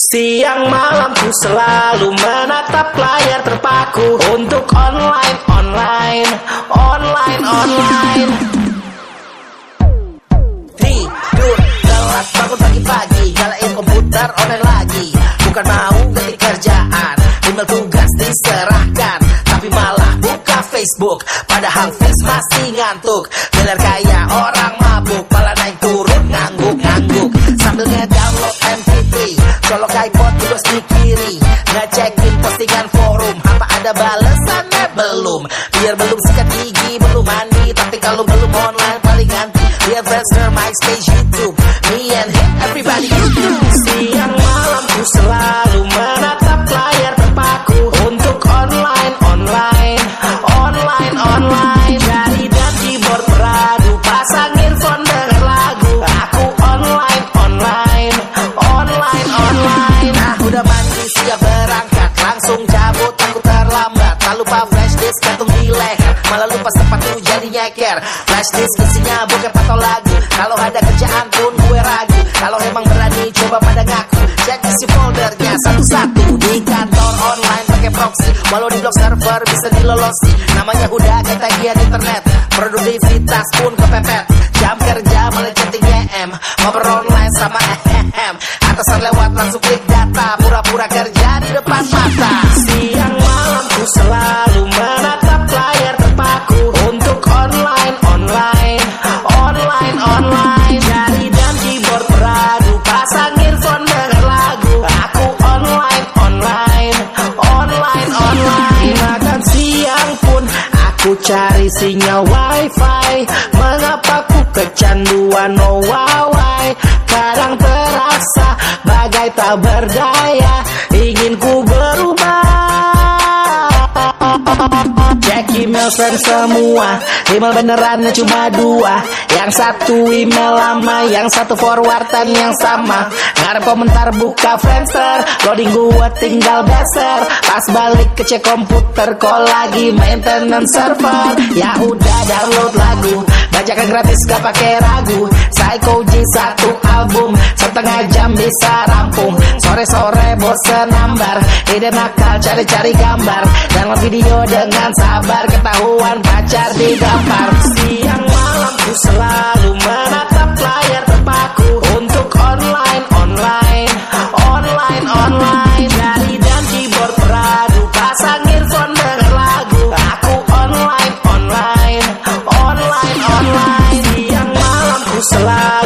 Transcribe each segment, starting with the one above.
Siang malam ku selalu menatap layar terpaku Untuk online, online, online, online. Tidur, telat bangun pagi-pagi Nyalain komputer online lagi. Bukan mau ganti kerjaan Email tugas diserahkan. Tapi malah buka Facebook Padahal face masih ngantuk. Gelar kayak orang mabuk Malah iPod terus di kiri Ngecekin postingan forum. Apa ada balesannya belum. Biar belum sikat gigi Belum mandi. Tapi kalau belum online paling anti Lihat Friendster, MySpace, YouTube Malah lupa sepatu jadi nyeker. Flash disk isinya bokep atau lagu. Kalau ada kerjaan pun gue ragu. Kalau emang berani coba pada ngaku. Cek isi foldernya satu-satu Di kantor online pakai proxy. Walau di blog server bisa dilolosi Namanya udah ketagihan internet. Produktivitas pun kepepet. Jam kerja malah chatting YM Ngobrol online sama ehem. Atasan lewat langsung klik data. Pura-pura kerja di depan mata. Siang malam ku selalu Aku cari sinyal wifi. Mengapa ku kecanduan? No wawai Kadang terasa bagai tak berdaya email semua. Email benerannya cuma dua. Yang satu email lama Yang satu forwardan yang sama. Ngarep komentar buka friendster. Loading gue tinggal beser Pas balik ke cek komputer Call lagi maintenance server. Ya udah download lagu. Bajakan gratis gak pakai ragu. Psycho G1 bisa rampung Sore-sore bosen nambar Ide nakal cari-cari gambar. Dan video dengan sabar Ketahuan pacar digampar Siang malam ku selalu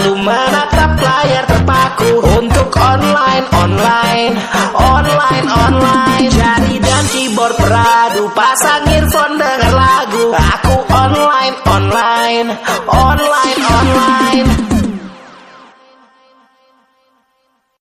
selalu menatap layar terpaku Untuk online, online Online, online. Jari dan keyboard beradu Pasang earphone denger lagu. Aku online, online Online, online